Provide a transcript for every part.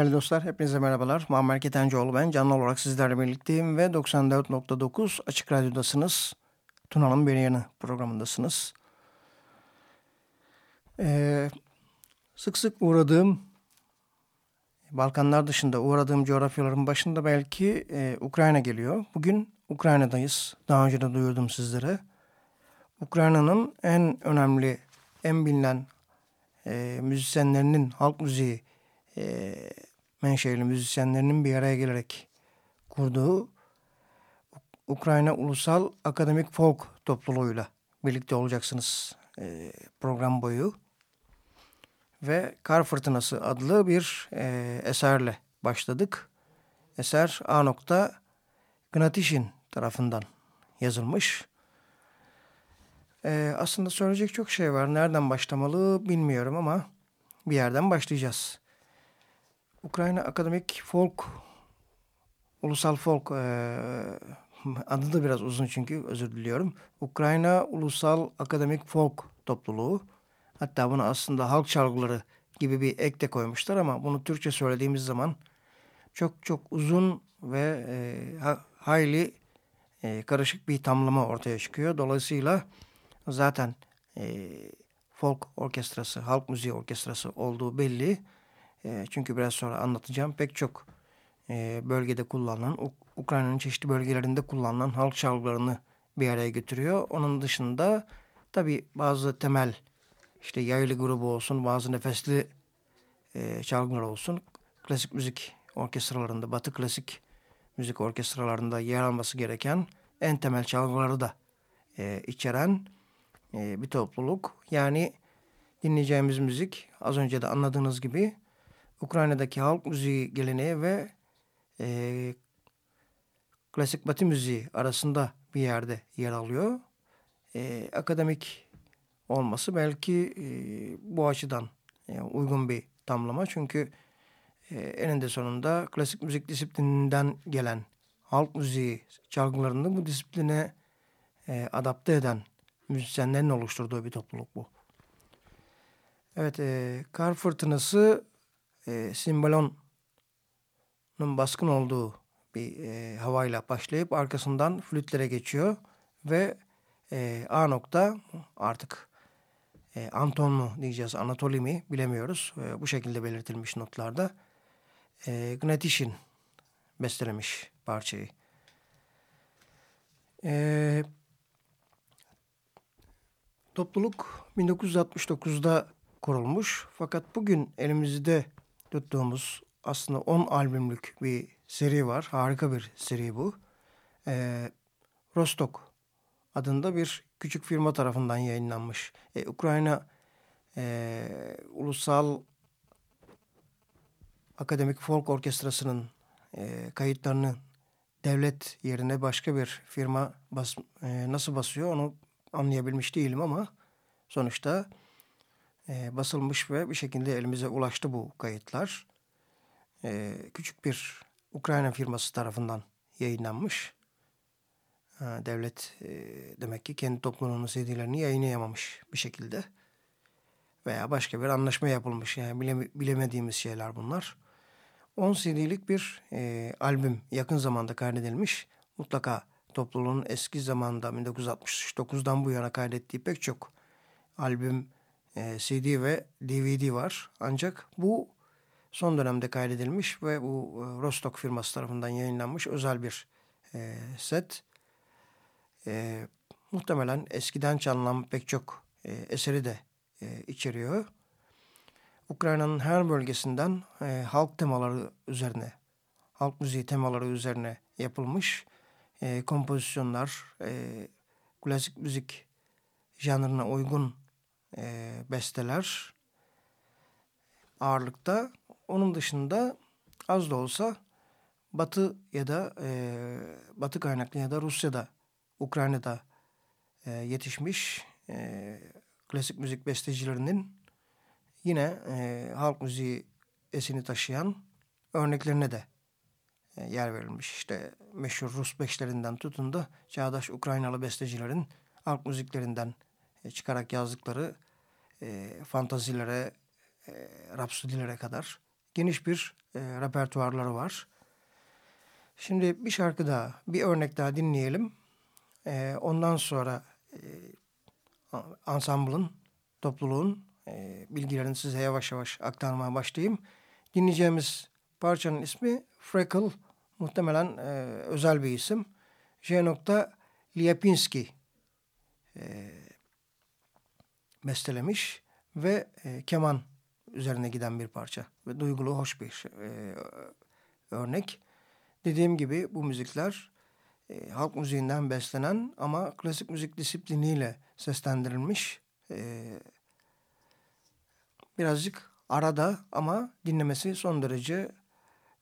Değerli dostlar, hepinize merhabalar. Muammer Ketencoğlu ben. Canlı olarak sizlerle birlikteyim ve 94.9 Açık Radyo'dasınız. Tuna'nın Bir Yanı programındasınız. Ee, sık sık uğradığım, Balkanlar dışında uğradığım coğrafyaların başında belki e, Ukrayna geliyor. Bugün Ukrayna'dayız. Daha önce de duyurdum sizlere. Ukrayna'nın en önemli, en bilinen e, müzisyenlerinin halk müziği e, menşeli müzisyenlerinin bir araya gelerek kurduğu Ukrayna Ulusal Akademik Folk topluluğuyla birlikte olacaksınız e, program boyu. Ve Kar Fırtınası adlı bir e, eserle başladık. Eser A. Gnatişin tarafından yazılmış. E, aslında söyleyecek çok şey var. Nereden başlamalı bilmiyorum ama bir yerden başlayacağız. Ukrayna Akademik Folk, Ulusal Folk, e, adı da biraz uzun çünkü özür diliyorum. Ukrayna Ulusal Akademik Folk topluluğu. Hatta bunu aslında halk çalgıları gibi bir ek de koymuşlar ama bunu Türkçe söylediğimiz zaman çok çok uzun ve e, hayli e, karışık bir tamlama ortaya çıkıyor. Dolayısıyla zaten e, folk orkestrası, halk müziği orkestrası olduğu belli. E, çünkü biraz sonra anlatacağım pek çok e, bölgede kullanılan, Ukrayna'nın çeşitli bölgelerinde kullanılan halk çalgılarını bir araya getiriyor. Onun dışında tabi bazı temel işte yaylı grubu olsun, bazı nefesli e, çalgılar olsun. Klasik müzik orkestralarında, batı klasik müzik orkestralarında yer alması gereken en temel çalgıları da e, içeren e, bir topluluk. Yani dinleyeceğimiz müzik az önce de anladığınız gibi Ukrayna'daki halk müziği geleneği ve e, klasik batı müziği arasında bir yerde yer alıyor. E, akademik olması belki e, bu açıdan e, uygun bir tamlama. Çünkü e, eninde sonunda klasik müzik disiplininden gelen halk müziği çalgılarını bu disipline e, adapte eden müzisyenlerin oluşturduğu bir topluluk bu. Evet, e, Kar Fırtınası e, Simbalon'un baskın olduğu bir e, havayla başlayıp arkasından flütlere geçiyor ve e, A nokta artık e, Anton mu diyeceğiz Anatoli mi bilemiyoruz. E, bu şekilde belirtilmiş notlarda. E, Gnatişin bestelemiş parçayı. E, topluluk 1969'da kurulmuş fakat bugün elimizde tuttuğumuz aslında 10 albümlük bir seri var. Harika bir seri bu. Ee, Rostok adında bir küçük firma tarafından yayınlanmış. Ee, Ukrayna e, Ulusal Akademik Folk Orkestrası'nın e, kayıtlarını devlet yerine başka bir firma bas, e, nasıl basıyor onu anlayabilmiş değilim ama sonuçta e, basılmış ve bir şekilde elimize ulaştı bu kayıtlar. E, küçük bir Ukrayna firması tarafından yayınlanmış. Ha, devlet e, demek ki kendi topluluğunun CD'lerini yayınlayamamış bir şekilde. Veya başka bir anlaşma yapılmış. Yani bile, bilemediğimiz şeyler bunlar. 10 CD'lik bir e, albüm yakın zamanda kaydedilmiş. Mutlaka topluluğun eski zamanda 1969'dan bu yana kaydettiği pek çok albüm e, CD ve DVD var. Ancak bu son dönemde kaydedilmiş ve bu e, Rostock firması tarafından yayınlanmış özel bir e, set. E, muhtemelen eskiden çalınan pek çok e, eseri de e, içeriyor. Ukrayna'nın her bölgesinden e, halk temaları üzerine, halk müziği temaları üzerine yapılmış e, kompozisyonlar, e, klasik müzik janrına uygun e, besteler ağırlıkta. Onun dışında az da olsa Batı ya da e, Batı kaynaklı ya da Rusya'da, Ukrayna'da e, yetişmiş e, klasik müzik bestecilerinin yine e, halk müziği esini taşıyan örneklerine de e, yer verilmiş. İşte meşhur Rus beşlerinden tutun da çağdaş Ukraynalı bestecilerin halk müziklerinden e, çıkarak yazdıkları e, fantazilere, e, rapsodilere kadar geniş bir e, repertuarları var. Şimdi bir şarkı daha, bir örnek daha dinleyelim. E, ondan sonra e, ansambulun, topluluğun e, bilgilerini size yavaş yavaş aktarmaya başlayayım. Dinleyeceğimiz parçanın ismi Freckle, muhtemelen e, özel bir isim. J. Liapinski e, bestelemiş ve e, keman üzerine giden bir parça ve duygulu hoş bir e, örnek. Dediğim gibi bu müzikler e, halk müziğinden beslenen ama klasik müzik disipliniyle seslendirilmiş e, birazcık arada ama dinlemesi son derece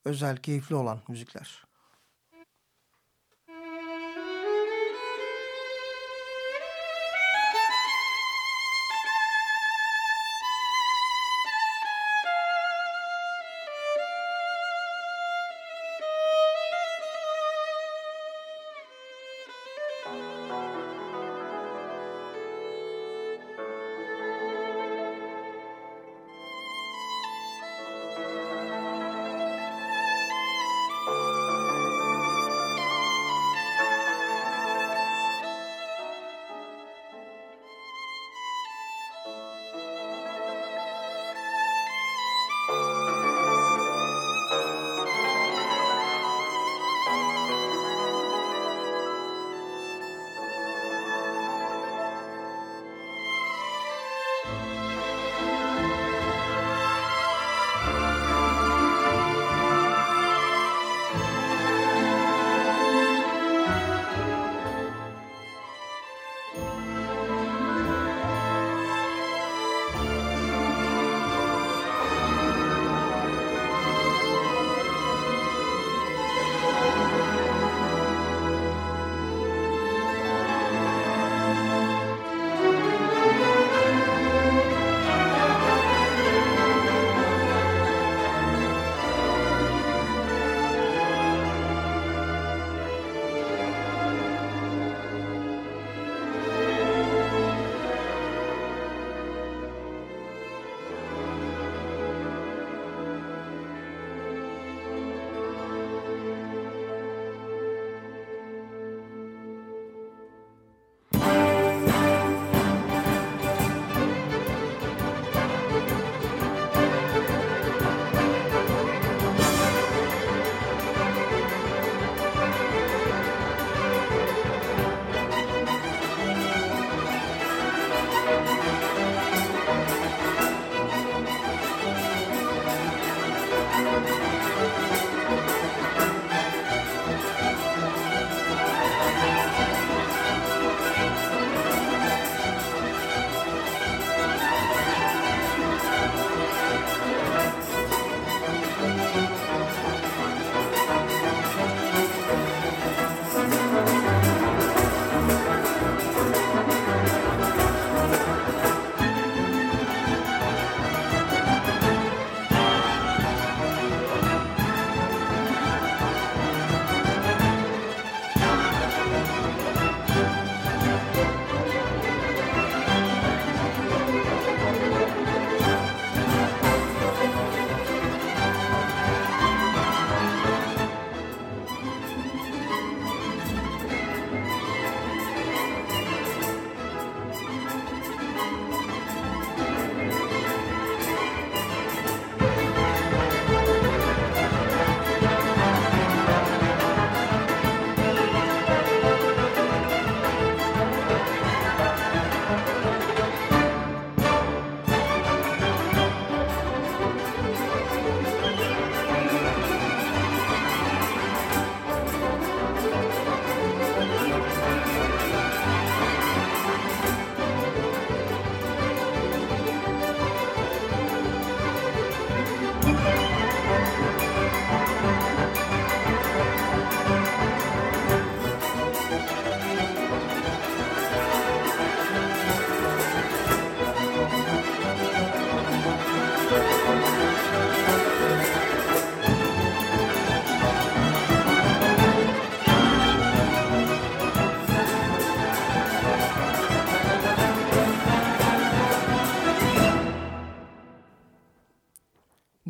özel, keyifli olan müzikler.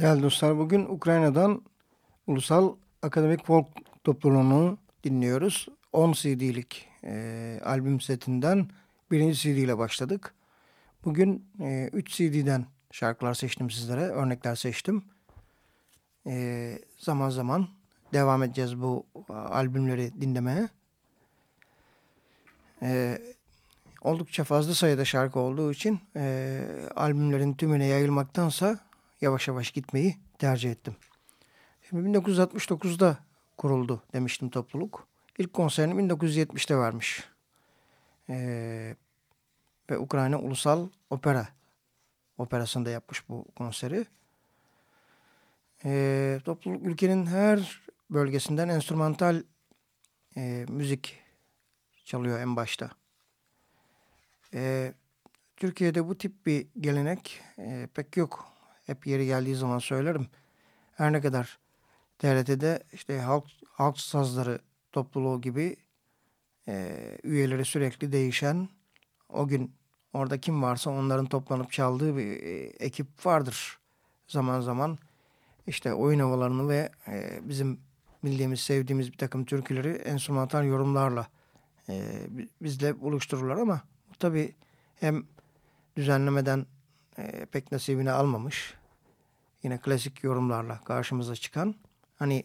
Değerli dostlar bugün Ukrayna'dan Ulusal Akademik Folk topluluğunu dinliyoruz. 10 CD'lik e, albüm setinden birinci CD ile başladık. Bugün e, 3 CD'den şarkılar seçtim sizlere, örnekler seçtim. E, zaman zaman devam edeceğiz bu albümleri dinlemeye. E, oldukça fazla sayıda şarkı olduğu için e, albümlerin tümüne yayılmaktansa yavaş yavaş gitmeyi tercih ettim. Şimdi 1969'da kuruldu demiştim topluluk. İlk konserini 1970'te vermiş. Ee, ve Ukrayna Ulusal Opera operasında yapmış bu konseri. Ee, topluluk ülkenin her bölgesinden enstrümantal e, müzik çalıyor en başta. Ee, Türkiye'de bu tip bir gelenek e, pek yok. Hep yeri geldiği zaman söylerim. Her ne kadar TRT'de işte halk, halk sazları topluluğu gibi e, üyeleri sürekli değişen o gün orada kim varsa onların toplanıp çaldığı bir e, ekip vardır. Zaman zaman işte oyun havalarını ve e, bizim bildiğimiz, sevdiğimiz bir takım türküleri enstrümantal yorumlarla e, bizle buluştururlar ama tabi hem düzenlemeden e, pek nasibini almamış yine klasik yorumlarla karşımıza çıkan hani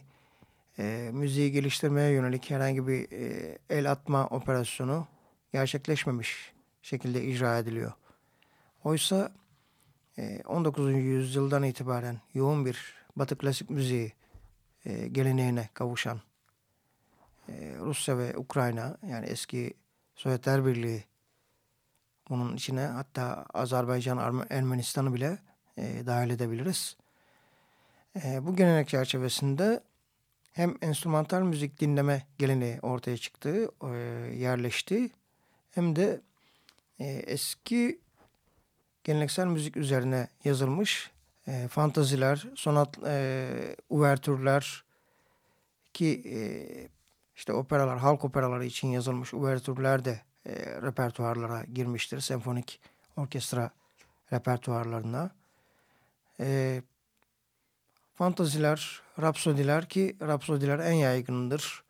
e, müziği geliştirmeye yönelik herhangi bir e, el atma operasyonu gerçekleşmemiş şekilde icra ediliyor. Oysa e, 19. yüzyıldan itibaren yoğun bir Batı klasik müziği e, geleneğine kavuşan e, Rusya ve Ukrayna yani eski Sovyetler Birliği bunun içine hatta Azerbaycan, Ermenistan'ı bile e, dahil edebiliriz. E, bu gelenek çerçevesinde hem enstrümantal müzik dinleme geleneği ortaya çıktı, e, yerleşti. Hem de e, eski geleneksel müzik üzerine yazılmış e, fantaziler, sonat, uvertürler ki işte operalar, halk operaları için yazılmış uvertürler de repertuarlara girmiştir. Senfonik orkestra repertuarlarına. E, fantaziler, rapsodiler ki rapsodiler en yaygındır.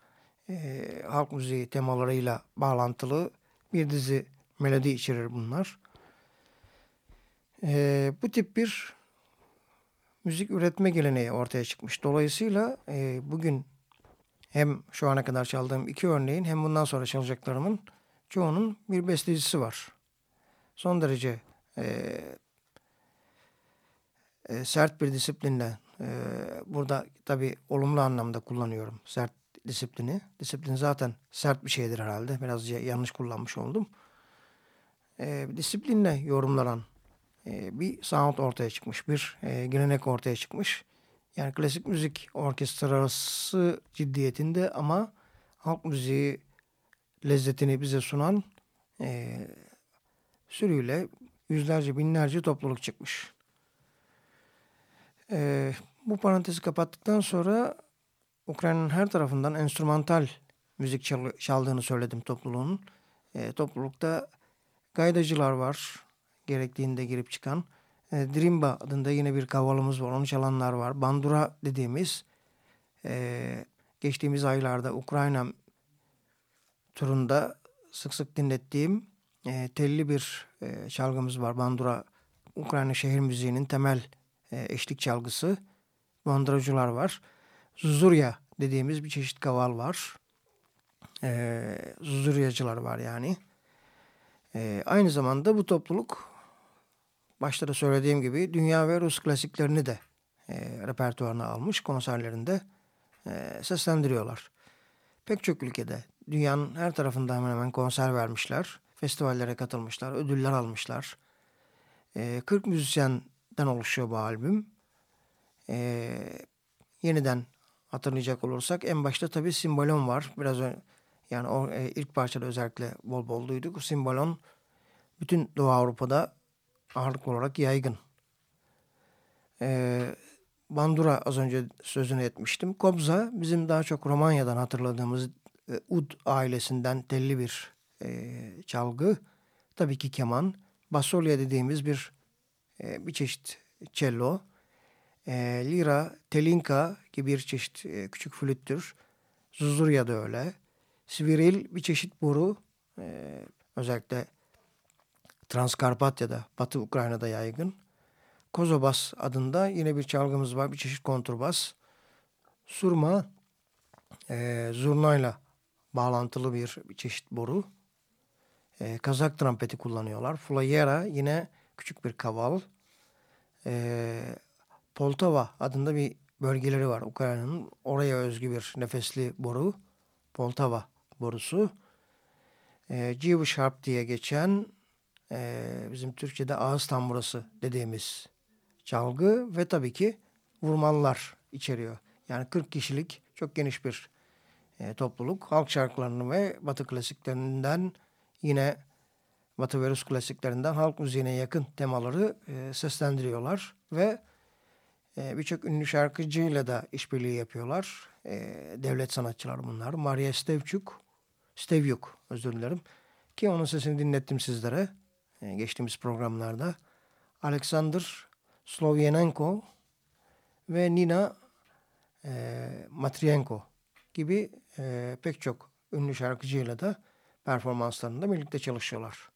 E, halk müziği temalarıyla bağlantılı bir dizi melodi içerir bunlar. E, bu tip bir müzik üretme geleneği ortaya çıkmış. Dolayısıyla e, bugün hem şu ana kadar çaldığım iki örneğin hem bundan sonra çalacaklarımın çoğunun bir bestecisi var. Son derece e, e, sert bir disiplinle e, burada tabi olumlu anlamda kullanıyorum sert disiplini. Disiplin zaten sert bir şeydir herhalde. Biraz yanlış kullanmış oldum. E, disiplinle yorumlanan e, bir sound ortaya çıkmış. Bir e, gelenek ortaya çıkmış. Yani klasik müzik orkestrası ciddiyetinde ama halk müziği lezzetini bize sunan e, sürüyle yüzlerce binlerce topluluk çıkmış. E, bu parantezi kapattıktan sonra Ukrayna'nın her tarafından enstrümantal müzik çal çaldığını söyledim topluluğun. E, toplulukta gaydacılar var, gerektiğinde girip çıkan. E, Drimba adında yine bir kavalımız var, onu çalanlar var. Bandura dediğimiz e, geçtiğimiz aylarda Ukrayna turunda sık sık dinlettiğim e, telli bir e, çalgımız var. Bandura Ukrayna şehir müziğinin temel e, eşlik çalgısı. Banduracılar var. Zuzurya dediğimiz bir çeşit kaval var. E, Zuzuryacılar var yani. E, aynı zamanda bu topluluk başta da söylediğim gibi dünya ve Rus klasiklerini de e, repertuarına almış konserlerinde e, seslendiriyorlar. Pek çok ülkede dünyanın her tarafında hemen hemen konser vermişler. Festivallere katılmışlar, ödüller almışlar. E, 40 müzisyenden oluşuyor bu albüm. E, yeniden hatırlayacak olursak en başta tabii Simbalon var. Biraz önce yani o e, ilk parçada özellikle bol bol duyduk. Simbalon bütün Doğu Avrupa'da ağırlıklı olarak yaygın. Ee, Bandura az önce sözünü etmiştim. Kobza bizim daha çok Romanya'dan hatırladığımız e, ud ailesinden telli bir e, çalgı. Tabii ki keman. Basolya dediğimiz bir e, bir çeşit cello. E, lira, telinka gibi bir çeşit e, küçük flüttür. Zuzurya da öyle. Sviril bir çeşit boru. E, özellikle Transkarpatya'da, Batı Ukrayna'da yaygın. Kozobas adında yine bir çalgımız var. Bir çeşit konturbas. Surma e, zurnayla bağlantılı bir, bir çeşit boru. E, Kazak trampeti kullanıyorlar. Flayera yine küçük bir kaval. E, Poltava adında bir bölgeleri var Ukrayna'nın. Oraya özgü bir nefesli boru. Poltava borusu. E, Sharp diye geçen e, bizim Türkçe'de ağız tamburası dediğimiz çalgı ve tabii ki vurmalılar içeriyor. Yani 40 kişilik çok geniş bir e, topluluk. Halk şarkılarını ve batı klasiklerinden yine batı ve Rus klasiklerinden halk müziğine yakın temaları e, seslendiriyorlar. Ve e, birçok ünlü şarkıcıyla da işbirliği yapıyorlar. E, devlet sanatçılar bunlar. Maria Stevçuk, Stevyuk özür dilerim. Ki onun sesini dinlettim sizlere e, geçtiğimiz programlarda. Alexander Slovyenenko ve Nina e, Matrienko gibi e, pek çok ünlü şarkıcıyla da performanslarında birlikte çalışıyorlar.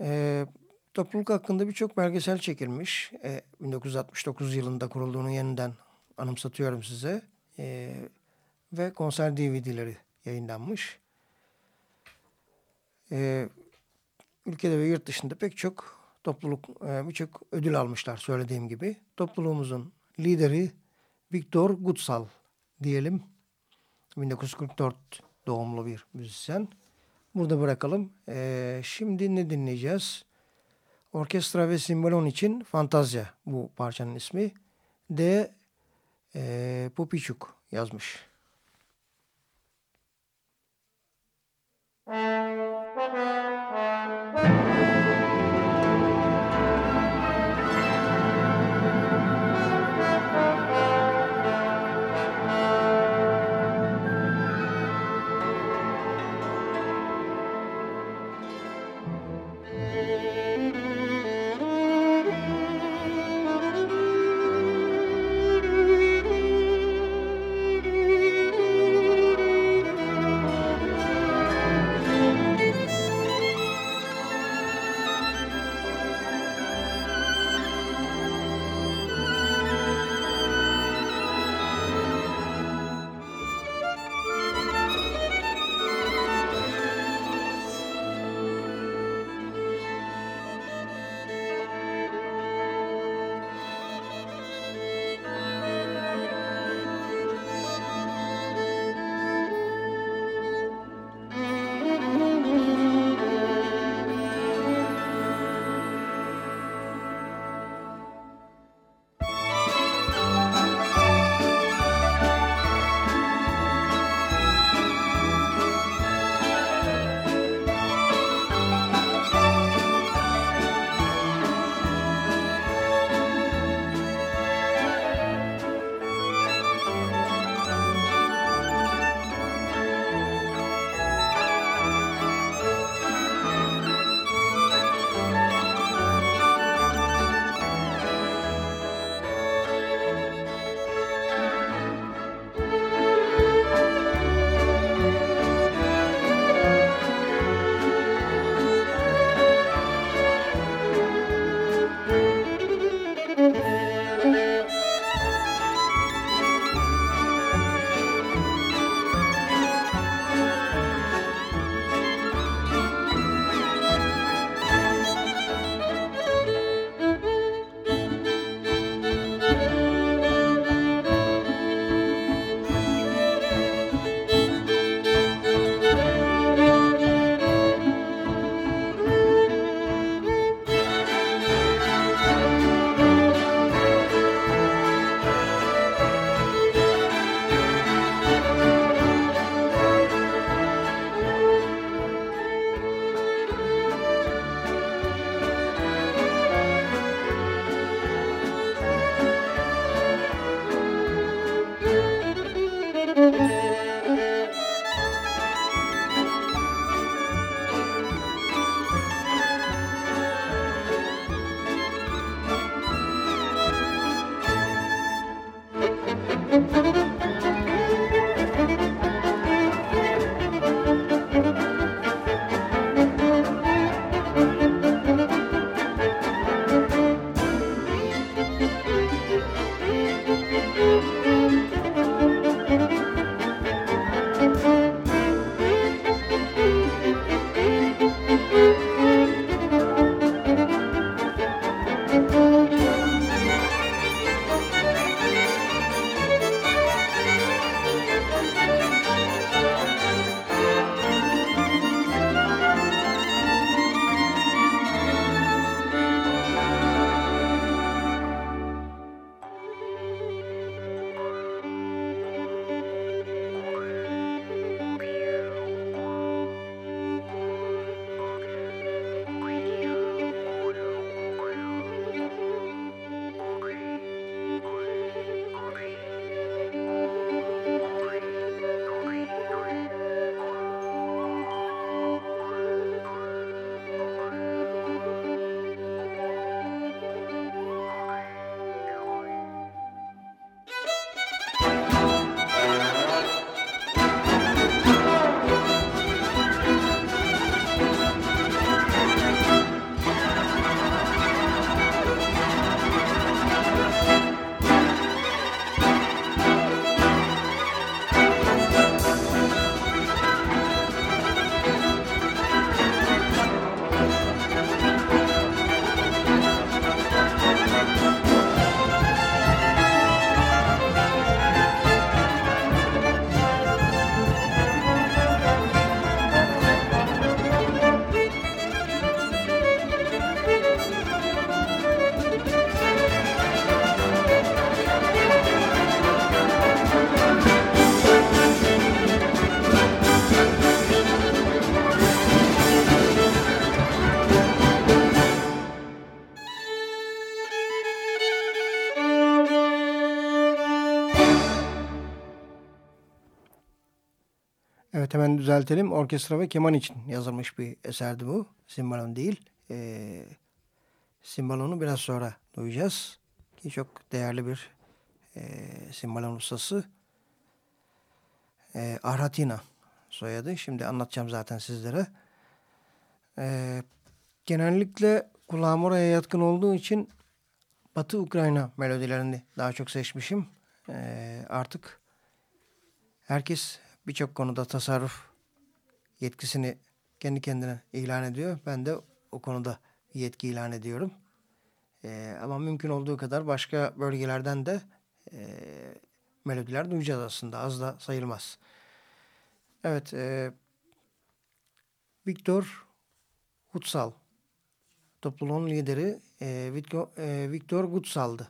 E, topluluk hakkında birçok belgesel çekilmiş. E, 1969 yılında kurulduğunu yeniden anımsatıyorum size. E, ve konser DVD'leri yayınlanmış. E, ülkede ve yurt dışında pek çok topluluk e, birçok ödül almışlar söylediğim gibi. Topluluğumuzun lideri Viktor Gutsal diyelim. 1944 doğumlu bir müzisyen. Burada bırakalım. Ee, şimdi ne dinleyeceğiz? Orkestra ve simbolon için Fantazya bu parçanın ismi. D. E, Popiçuk yazmış. Müzik hemen düzeltelim. Orkestra ve keman için yazılmış bir eserdi bu. Simbalon değil. Ee, Simbalon'u biraz sonra duyacağız. Ki çok değerli bir e, Simbalon ustası. E, Arhatina soyadı. Şimdi anlatacağım zaten sizlere. E, genellikle kulağım oraya yatkın olduğu için Batı Ukrayna melodilerini daha çok seçmişim. E, artık herkes birçok konuda tasarruf yetkisini kendi kendine ilan ediyor. Ben de o konuda yetki ilan ediyorum. E, ama mümkün olduğu kadar başka bölgelerden de e, melodiler duyacağız aslında. Az da sayılmaz. Evet. E, Viktor Hutsal topluluğun lideri e, e, Victor Gutsal'dı.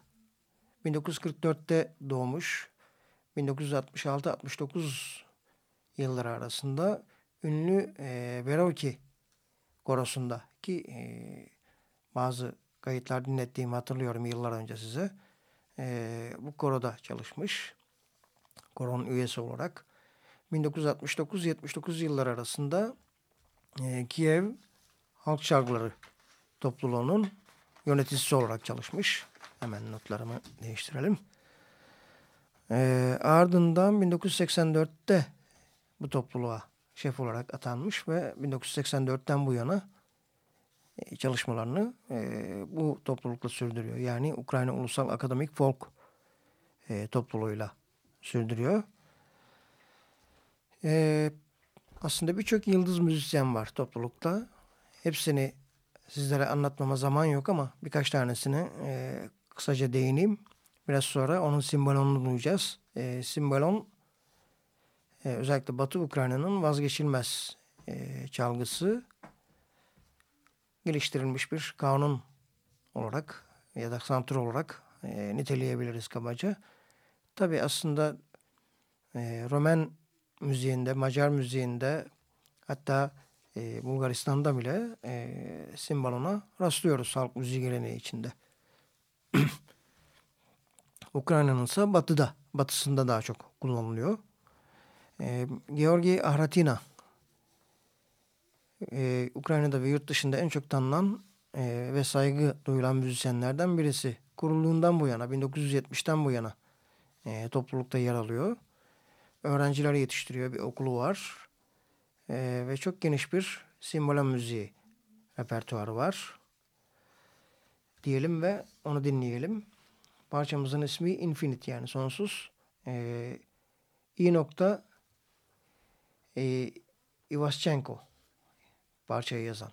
1944'te doğmuş. 1966-69 yılları arasında ünlü e, Verovki korosunda ki e, bazı kayıtlar dinlettiğimi hatırlıyorum yıllar önce size. E, bu koroda çalışmış. Koronun üyesi olarak. 1969-79 yıllar arasında e, Kiev Halk Şarkıları topluluğunun yöneticisi olarak çalışmış. Hemen notlarımı değiştirelim. E, ardından 1984'te bu topluluğa şef olarak atanmış ve 1984'ten bu yana e, çalışmalarını e, bu toplulukla sürdürüyor. Yani Ukrayna Ulusal Akademik Folk e, topluluğuyla sürdürüyor. Aslında birçok yıldız müzisyen var toplulukta. Hepsini sizlere anlatmama zaman yok ama birkaç tanesini kısaca değineyim. Biraz sonra onun simbalonunu duyacağız. Simbalon e, özellikle Batı Ukrayna'nın vazgeçilmez e, çalgısı geliştirilmiş bir kanun olarak ya da santur olarak e, niteleyebiliriz kabaca. Tabi aslında e, Roman müziğinde, Macar müziğinde hatta e, Bulgaristan'da bile e, simbalona rastlıyoruz halk müziği geleneği içinde. Ukrayna'nın ise batıda, batısında daha çok kullanılıyor. E, Georgi Ahratina e, Ukrayna'da ve yurt dışında en çok tanınan e, ve saygı duyulan müzisyenlerden birisi. Kurulduğundan bu yana, 1970'ten bu yana e, toplulukta yer alıyor. Öğrenciler yetiştiriyor, bir okulu var. E, ve çok geniş bir simbola müziği repertuarı var. Diyelim ve onu dinleyelim. Parçamızın ismi Infinite yani sonsuz. E, İ nokta e, Ivaschenko parçayı yazan.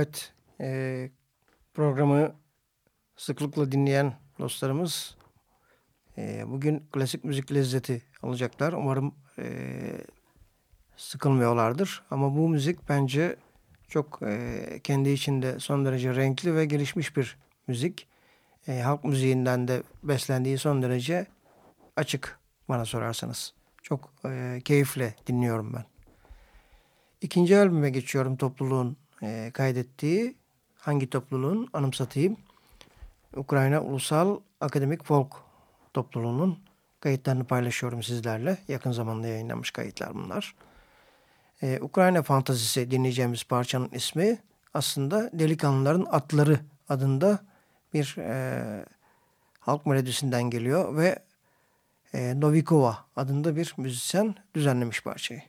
Evet, e, programı sıklıkla dinleyen dostlarımız e, bugün klasik müzik lezzeti alacaklar. Umarım e, sıkılmıyorlardır. Ama bu müzik bence çok e, kendi içinde son derece renkli ve gelişmiş bir müzik. E, halk müziğinden de beslendiği son derece açık bana sorarsanız. Çok e, keyifle dinliyorum ben. İkinci albüme geçiyorum topluluğun e, kaydettiği. Hangi topluluğun anımsatayım. Ukrayna Ulusal Akademik Folk topluluğunun kayıtlarını paylaşıyorum sizlerle. Yakın zamanda yayınlanmış kayıtlar bunlar. Ee, Ukrayna Fantazisi dinleyeceğimiz parçanın ismi aslında Delikanlıların Atları adında bir e, halk melodisinden geliyor ve e, Novikova adında bir müzisyen düzenlemiş parçayı.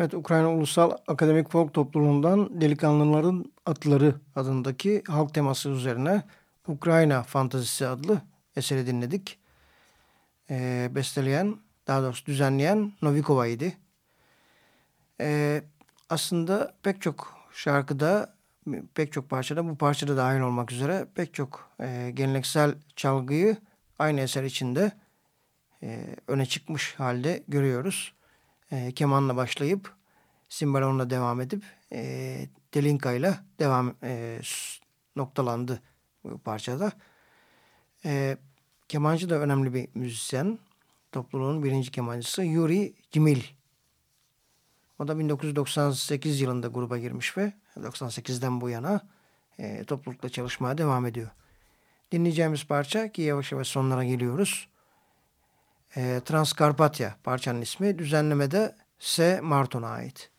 Evet, Ukrayna Ulusal Akademik Folk Topluluğundan Delikanlıların Atları adındaki halk teması üzerine Ukrayna Fantazisi adlı eseri dinledik. Ee, besteleyen, daha doğrusu düzenleyen Novikova idi. Ee, aslında pek çok şarkıda, pek çok parçada, bu parçada dahil olmak üzere pek çok e, geleneksel çalgıyı aynı eser içinde e, öne çıkmış halde görüyoruz e, kemanla başlayıp simbalonla devam edip e, delinka ile devam e, noktalandı bu parçada. E, kemancı da önemli bir müzisyen. Topluluğun birinci kemancısı Yuri Cimil. O da 1998 yılında gruba girmiş ve 98'den bu yana e, toplulukla çalışmaya devam ediyor. Dinleyeceğimiz parça ki yavaş yavaş sonlara geliyoruz Transkarpatya parçanın ismi düzenlemede S. Marton'a ait.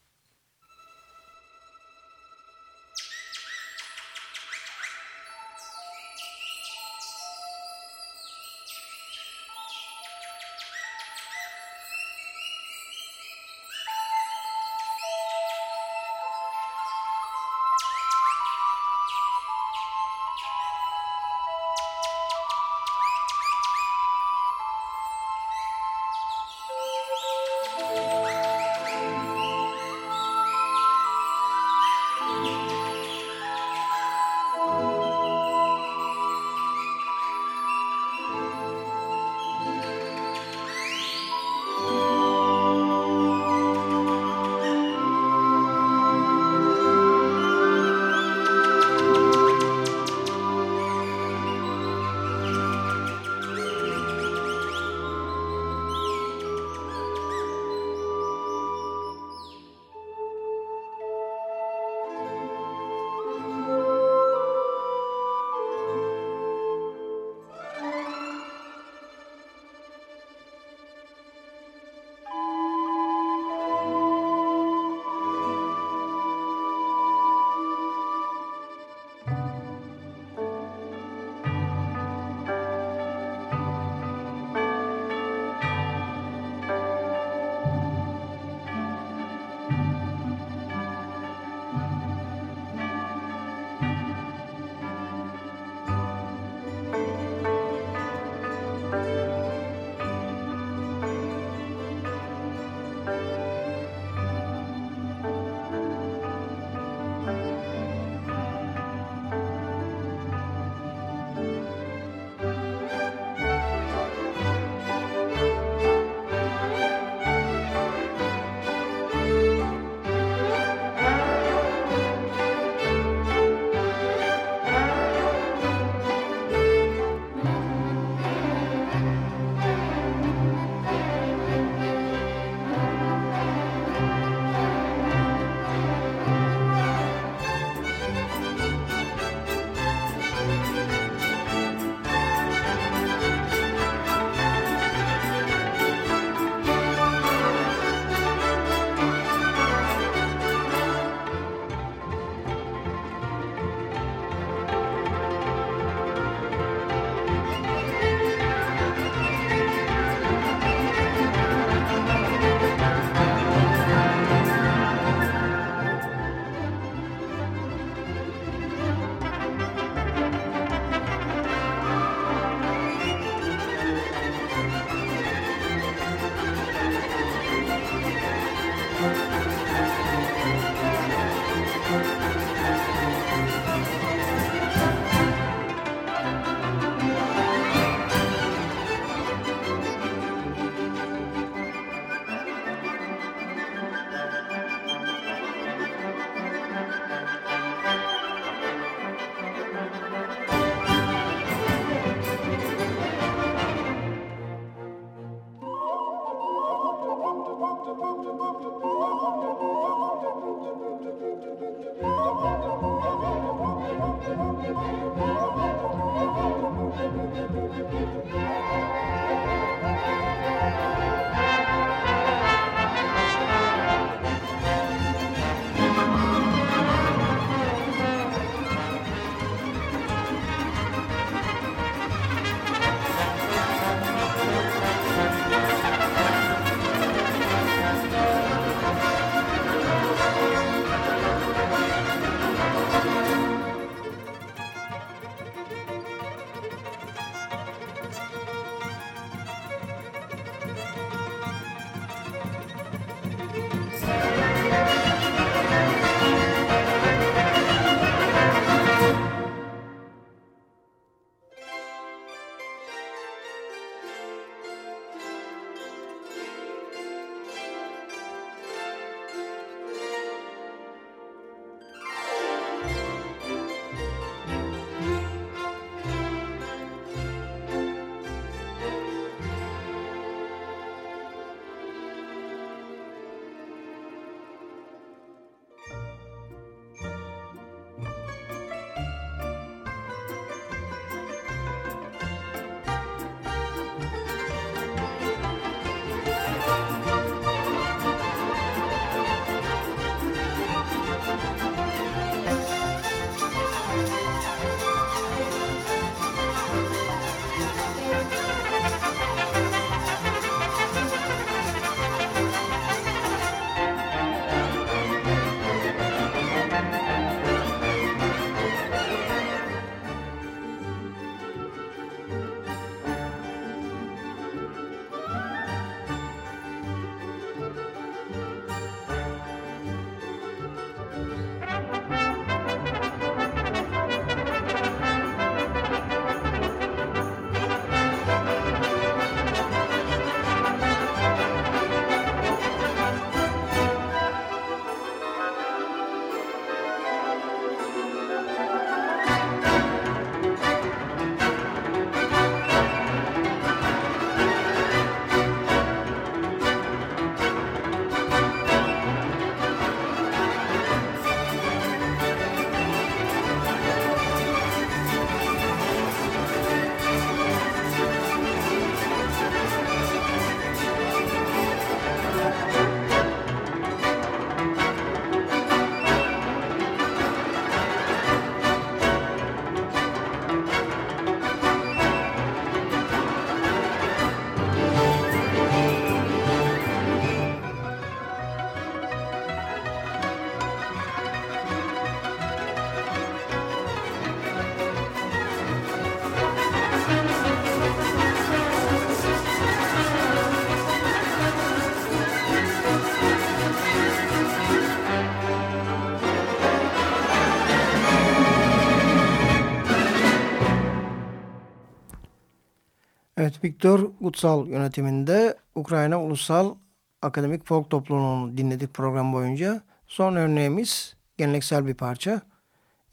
Viktor Kutsal yönetiminde Ukrayna Ulusal Akademik Folk Topluluğu'nu dinledik program boyunca. Son örneğimiz geleneksel bir parça.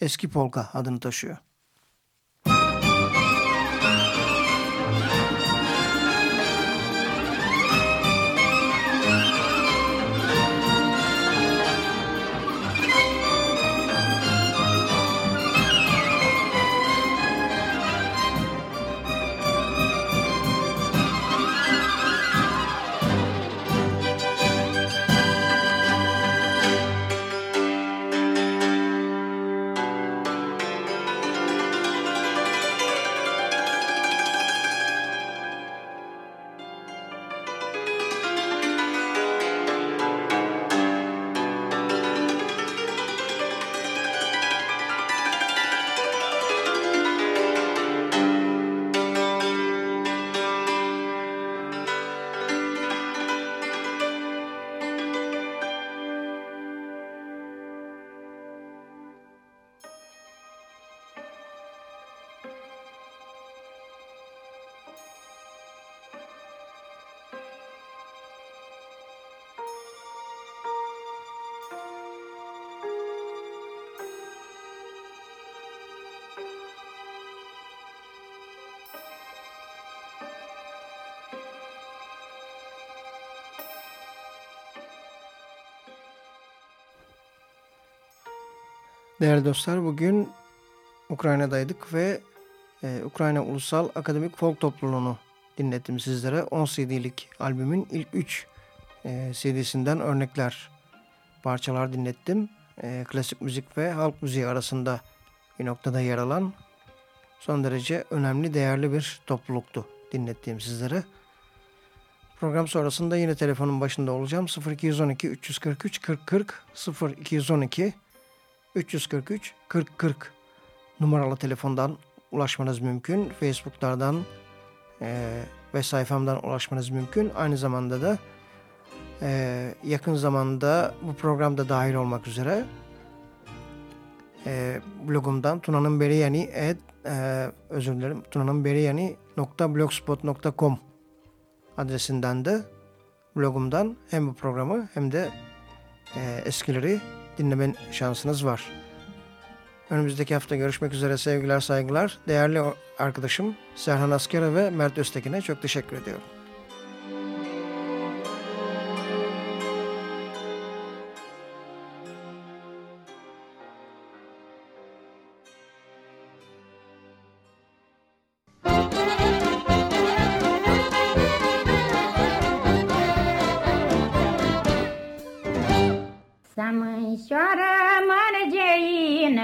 Eski Polka adını taşıyor. Değerli dostlar bugün Ukrayna'daydık ve e, Ukrayna Ulusal Akademik Folk Topluluğu'nu dinlettim sizlere. 10 CD'lik albümün ilk 3 e, CD'sinden örnekler, parçalar dinlettim. E, klasik müzik ve halk müziği arasında bir noktada yer alan son derece önemli, değerli bir topluluktu dinlettiğim sizlere. Program sonrasında yine telefonun başında olacağım. 0212 343 40 40 0212 343 40 40 numaralı telefondan ulaşmanız mümkün. Facebook'lardan e, ve sayfamdan ulaşmanız mümkün. Aynı zamanda da e, yakın zamanda bu programda dahil olmak üzere e, blogumdan Tuna'nın Beriyani et, e, özür dilerim Tuna'nın Beriyani.blogspot.com adresinden de blogumdan hem bu programı hem de e, eskileri dinleme şansınız var. Önümüzdeki hafta görüşmek üzere sevgiler saygılar. Değerli arkadaşım Serhan Askera ve Mert Öztekin'e çok teşekkür ediyorum.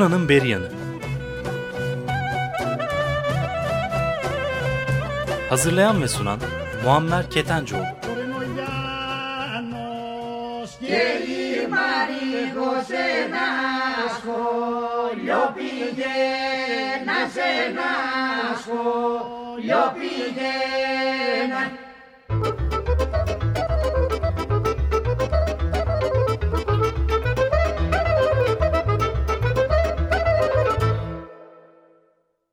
Tuna'nın Beri Hazırlayan ve sunan Muammer Ketencoğlu. Yo pide